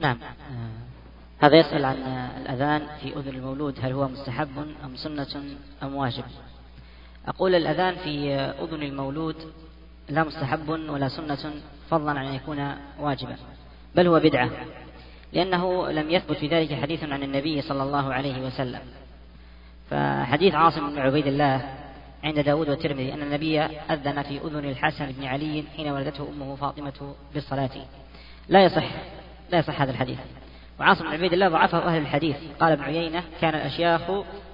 نعم. هذا يسأل عن الأذان في أذن المولود هل هو مستحب أم سنة أم واجب؟ أقول الأذان في أذن المولود لا مستحب ولا سنة فضلا عن أن يكون واجبا بل هو بدعة لأنه لم يثبت في ذلك حديث عن النبي صلى الله عليه وسلم. فحديث عاصم بن عبيد الله عند داود والترمذي أن النبي أذن في أذن الحسن بن علي حين ولدته أمه فاطمة بالصلاة. لا يصح لا يصح هذا الحديث. وعاصم بن عبيد الله ضعفه أهل الحديث. قال ابن عيينة كان الأشياخ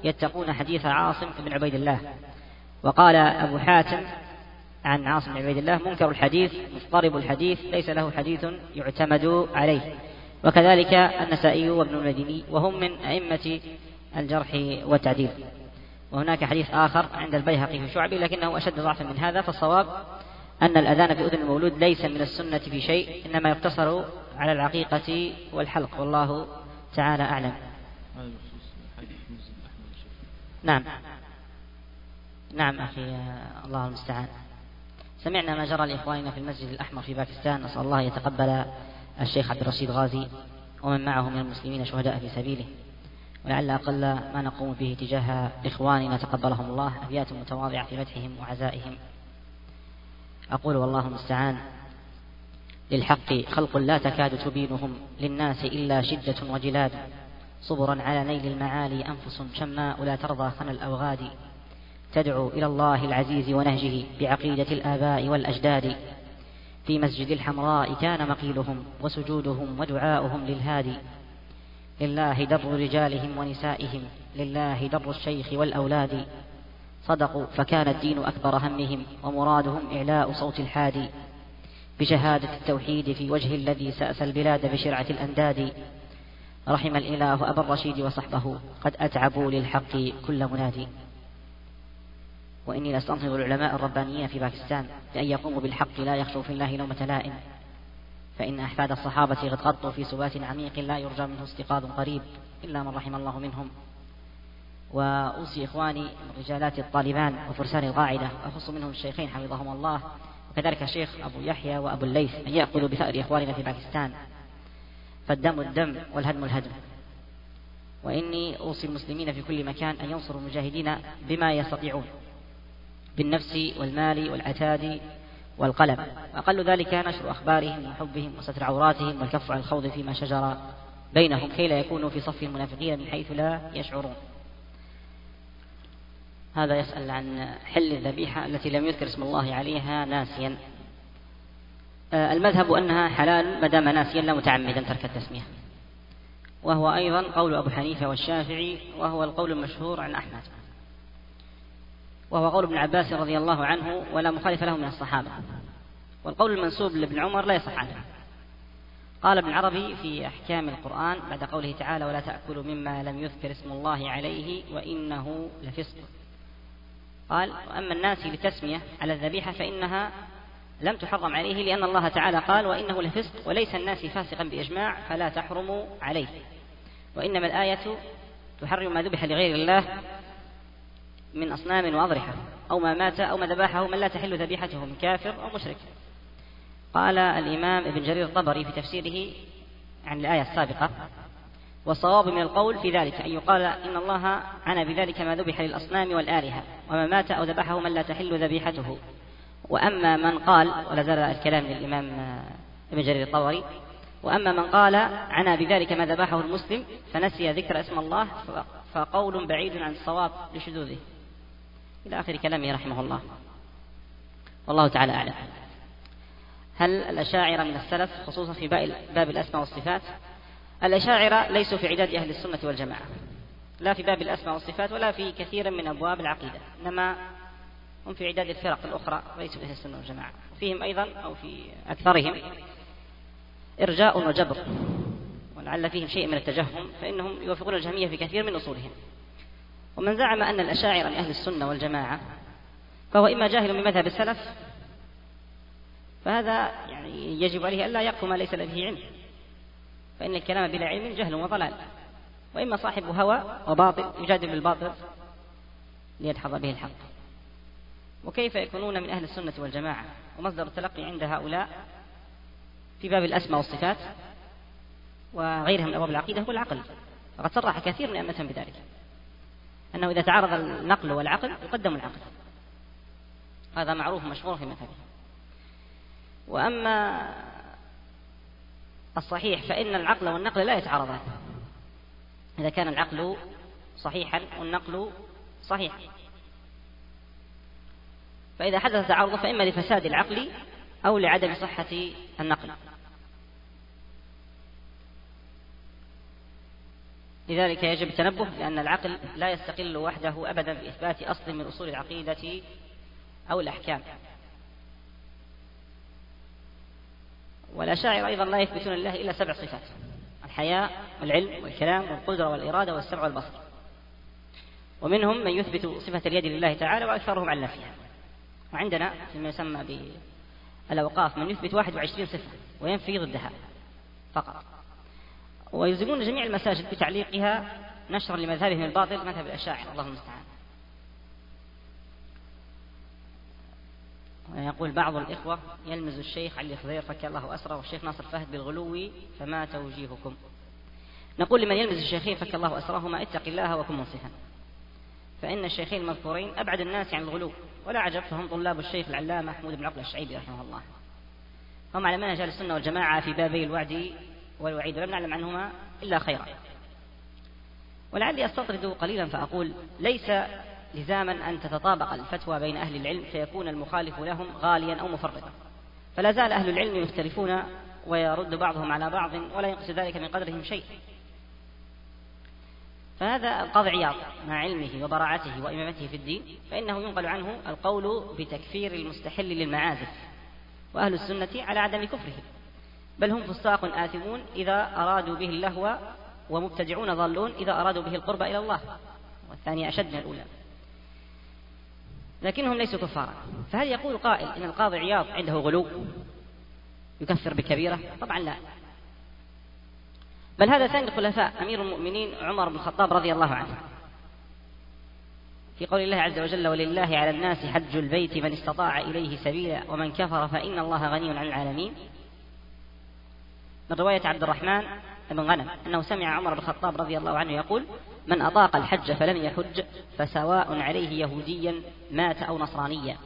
يتقون حديث عاصم بن عبيد الله. وقال أبو حاتم عن عاصم بن عبيد الله منكر الحديث مضطرب الحديث ليس له حديث يعتمد عليه. وكذلك النسائي وابن المديني وهم من أئمة الجرح والتعديل. وهناك حديث آخر عند البيهقي في شعبي لكنه أشد ضعفا من هذا فالصواب أن الأذان في أذن المولود ليس من السنة في شيء إنما يقتصر على العقيقة والحلق. والله تعالى أعلم. نعم. نعم أخي الله المستعان. سمعنا ما جرى لإخواننا في المسجد الأحمر في باكستان. نسأل الله يتقبل الشيخ عبد الرشيد غازي ومن معه من المسلمين شهداء في سبيله. ولعل أقل ما نقوم به تجاه إخواننا تقبلهم الله. أبيات متواضعة في مدحهم وعزائهم. أقول والله المستعان. للحق خلق لا تكاد تبينهم للناس إلا شدة وجلاد. صبرا على نيل المعالي أنفس شماء لا ترضى خنا الأوغاد. تدعو إلى الله العزيز ونهجه بعقيدة الآباء والأجداد. في مسجد الحمراء كان مقيلهم وسجودهم ودعاؤهم للهادي لله در رجالهم ونسائهم لله در الشيخ والأولاد. صدقوا فكان الدين أكبر همهم ومرادهم إعلاء صوت الحادي. بشهادة التوحيد في وجه الذي سأس البلاد بشرعة الأنداد. رحم الإله أبا الرشيد وصحبه. قد أتعبوا للحق كل منادي وإني لأستنصر العلماء الربانيين في باكستان بأن يقوموا بالحق لا يخشوا في الله لومة لائم. فإن أحفاد الصحابة قد غطوا في سبات عميق لا يرجى منه استيقاظ قريب إلا من رحم الله منهم. وأوصي إخواني رجالات الطالبان وفرسان القاعدة وأخص منهم الشيخين حفظهم الله وكذلك الشيخ أبو يحيى وأبو الليث أن يأخذوا بثأر إخواننا في باكستان. فالدم الدم والهدم الهدم. وإني أوصي المسلمين في كل مكان أن ينصروا المجاهدين بما يستطيعون. بالنفس والمال والعتاد والقلم. وأقل ذلك نشر أخبارهم وحبهم وستر عوراتهم والكف عن الخوض فيما شجر بينهم كي لا يكونوا في صف المنافقين من حيث لا يشعرون. هذا يسأل عن حل الذبيحة التي لم يذكر اسم الله عليها ناسيا. آه، المذهب أنها حلال ما دام ناسيا لا متعمدا ترك التسمية. وهو أيضا قول أبو حنيفة والشافعي وهو القول المشهور عن أحمد. وهو قول ابن عباس رضي الله عنه ولا مخالف له من الصحابة. والقول المنسوب لابن عمر لا يصح عنه. قال ابن عربي في أحكام القرآن بعد قوله تعالى ولا تأكلوا مما لم يذكر اسم الله عليه وإنه لفسق. قال وأما الناس للتسمية على الذبيحة فإنها لم تحرم عليه لأن الله تعالى قال وإنه لفسق وليس الناس فاسقا بإجماع فلا تحرم عليه. وإنما الآية تحرم ما ذبح لغير الله من أصنام وأضرحة أو ما مات أو ما ذبحه من لا تحل ذبيحته من كافر أو مشرك. قال الإمام ابن جرير الطبري في تفسيره عن الآية السابقة والصواب من القول في ذلك أن يقال إن الله عنى بذلك ما ذبح للأصنام والآلهة. وما مات أو ذبحه من لا تحل ذبيحته. وأما من قال ولا زال الكلام للإمام ابن جرير الطبري. وأما من قال عنى بذلك ما ذبحه المسلم فنسي ذكر اسم الله فقول بعيد عن الصواب لشذوذه. إلى آخر كلامه رحمه الله. والله تعالى أعلم. هل الأشاعرة من السلف خصوصا في باب الأسماء والصفات الأشاعرة ليسوا في عداد أهل السنة والجماعة؟ لا في باب الأسماء والصفات ولا في كثير من أبواب العقيدة إنما هم في عداد الفرق الأخرى ليسوا أهل السنة والجماعة. وفيهم أيضا أو في أكثرهم إرجاء وجبر ولعل فيهم شيء من التجهم فإنهم يوافقون الجهمية في كثير من أصولهم. ومن زعم أن الأشاعرة من أهل السنة والجماعة فهو إما جاهل بمذهب السلف فهذا يعني يجب عليه ألا يقف ما ليس به علم فإن الكلام بلا علم جهل وضلال. وإما صاحب هوى وباطل يجادل بالباطل ليدحض به الحق. وكيف يكونون من أهل السنة والجماعة؟ ومصدر التلقي عند هؤلاء في باب الأسماء والصفات وغيرها من أبواب العقيدة هو العقل. وقد صرح كثير من أئمتهم بذلك. أنه إذا تعارض النقل والعقل يقدم العقل. هذا معروف مشهور في مذهبه. وأما الصحيح فإن العقل والنقل لا يتعارضان. إذا كان العقل صحيحا والنقل صحيحا فإذا حدث تعارض فإما لفساد العقل أو لعدم صحة النقل. لذلك يجب التنبه لأن العقل لا يستقل وحده أبدا بإثبات أصل من أصول العقيدة أو الأحكام. والأشاعر أيضا لا يثبتون لله إلا سبع صفات. الحياة والعلم والكلام والقدرة والإرادة والسمع والبصر. ومنهم من يثبت صفة اليد لله تعالى وأكثرهم على نفيها وعندنا فيما يسمى بالأوقاف من يثبت 21 صفة وينفي ضدها فقط. ويلزمون جميع المساجد بتعليقها نشرا لمذهبهم الباطل مذهب الأشاعر الله المستعان يقول بعض الإخوة يلمز الشيخ علي خضير فك الله أسره والشيخ ناصر فهد بالغلو فما توجيهكم. نقول لمن يلمز الشيخين فك الله أسرهما اتق الله وكن منصفا. فإن الشيخين المذكورين أبعد الناس عن الغلو ولا عجب فهم طلاب الشيخ العلامة محمود بن عقل الشعيبي رحمه الله. هم على منهج السنة والجماعة في بابي الوعد والوعيد ولم نعلم عنهما إلا خيرا. ولعلي أستطرد قليلا فأقول ليس لزاما أن تتطابق الفتوى بين أهل العلم فيكون المخالف لهم غاليا أو مفرطا. فلا زال أهل العلم يختلفون ويرد بعضهم على بعض ولا ينقص ذلك من قدرهم شيء. فهذا القاضي عياض مع علمه وبراعته وإمامته في الدين فإنه ينقل عنه القول بتكفير المستحل للمعازف وأهل السنة على عدم كفره. بل هم فساق آثمون إذا أرادوا به اللهو ومبتدعون ضالون إذا أرادوا به القرب إلى الله. والثانية أشد من الأولى. لكنهم ليسوا كفارا فهل يقول قائل إن القاضي عياض عنده غلو يكفر بكبيرة طبعا لا. بل هذا ثاني الخلفاء أمير المؤمنين عمر بن الخطاب رضي الله عنه. في قول الله عز وجل ولله على الناس حج البيت من استطاع إليه سبيلا ومن كفر فإن الله غني عن العالمين. من رواية عبد الرحمن بن غنم أنه سمع عمر بن الخطاب رضي الله عنه يقول من أطاق الحج فلم يحج فسواء عليه يهوديا مات أو نصرانيا.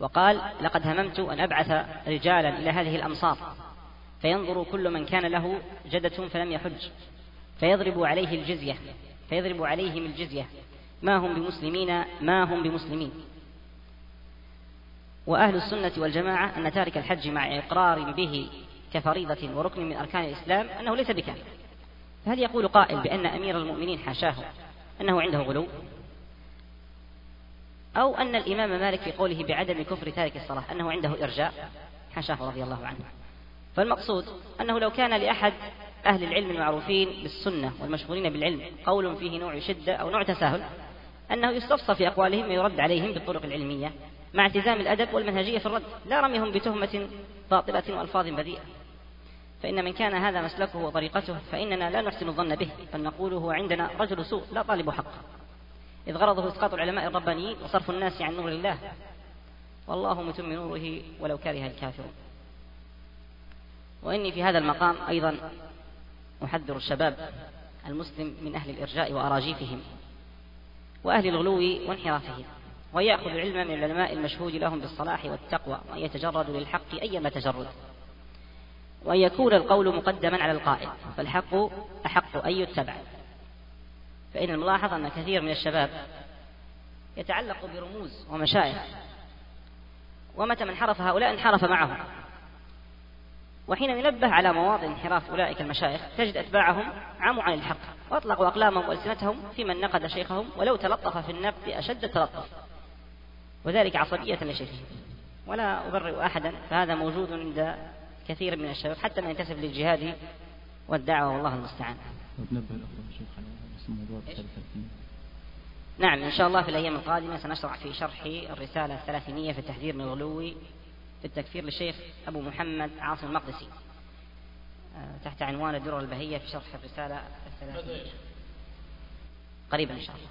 وقال لقد هممت أن أبعث رجالا إلى هذه الأمصار فينظر كل من كان له جدة فلم يحج فيضرب عليه الجزية فيضرب عليهم الجزية. ما هم بمسلمين؟ ما هم بمسلمين؟ وأهل السنة والجماعة أن تارك الحج مع إقرار به كفريضة وركن من أركان الإسلام أنه ليس بكافر فهل يقول قائل بأن أمير المؤمنين حاشاه أنه عنده غلو؟ أو أن الإمام مالك في قوله بعدم كفر تارك الصلاة أنه عنده إرجاء حاشاه رضي الله عنه. فالمقصود أنه لو كان لأحد أهل العلم المعروفين بالسنة والمشغولين بالعلم قول فيه نوع شدة أو نوع تساهل أنه يستفصى في أقوالهم ويرد عليهم بالطرق العلمية مع التزام الأدب والمنهجية في الرد لا رميهم بتهمة باطلة وألفاظ بذيئة. فإن من كان هذا مسلكه وطريقته فإننا لا نحسن الظن به بل نقول هو عندنا رجل سوء لا طالب حق. إذ غرضه إسقاط العلماء الربانيين وصرف الناس عن نور الله. والله متم نوره ولو كره الكافرون. وإني في هذا المقام أيضا أحذر الشباب المسلم من أهل الإرجاء وأراجيفهم وأهل الغلو وانحرافهم ويأخذ العلم من العلماء المشهود لهم بالصلاح والتقوى وأن يتجرد للحق أيما تجرد. وأن يكون القول مقدما على القائل فالحق أحق أن يتبع. فإن الملاحظ أن كثير من الشباب يتعلق برموز ومشايخ ومتى من انحرف هؤلاء انحرف معهم. وحين ينبه على مواطن انحراف أولئك المشايخ تجد أتباعهم عموا عن الحق وأطلقوا أقلامهم وألسنتهم في من نقد شيخهم ولو تلطف في النقد أشد التلطف. وذلك عصبية لشيخه ولا أبرئ أحدا فهذا موجود عند كثير من الشباب حتى من ينتسب للجهاد والدعوة والله المستعان. نعم إن شاء الله في الأيام القادمة سنشرع في شرح الرسالة الثلاثينية في التحذير من الغلو في التكفير للشيخ أبو محمد عاصم المقدسي. آه، تحت عنوان الدرر البهية في شرح الرسالة الثلاثينية. قريبا إن شاء الله.